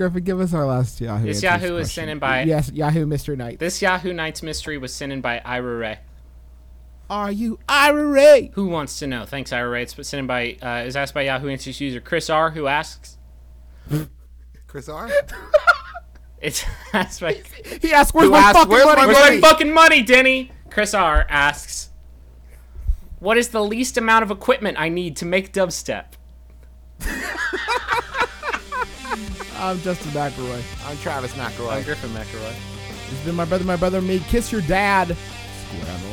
Griffin, give us our last Yahoo. This Yahoo is question. sent in by- Yes, Yahoo Mystery Night. This Yahoo Nights mystery was sent in by Ira Ray. Are you Ira Ray? Who wants to know? Thanks, Ira Ray. It's sent in by uh, is asked by Yahoo Answers user Chris R, who asks. Chris R. It's asked by He asked, "Where's my asked, fucking "Where's money?" my Where's money? my fucking money, Denny? Chris R asks, "What is the least amount of equipment I need to make dubstep?" I'm Justin McElroy. I'm Travis McElroy. I'm Griffin McElroy. This has been my brother, my brother, me. Kiss your dad. Square on the lips.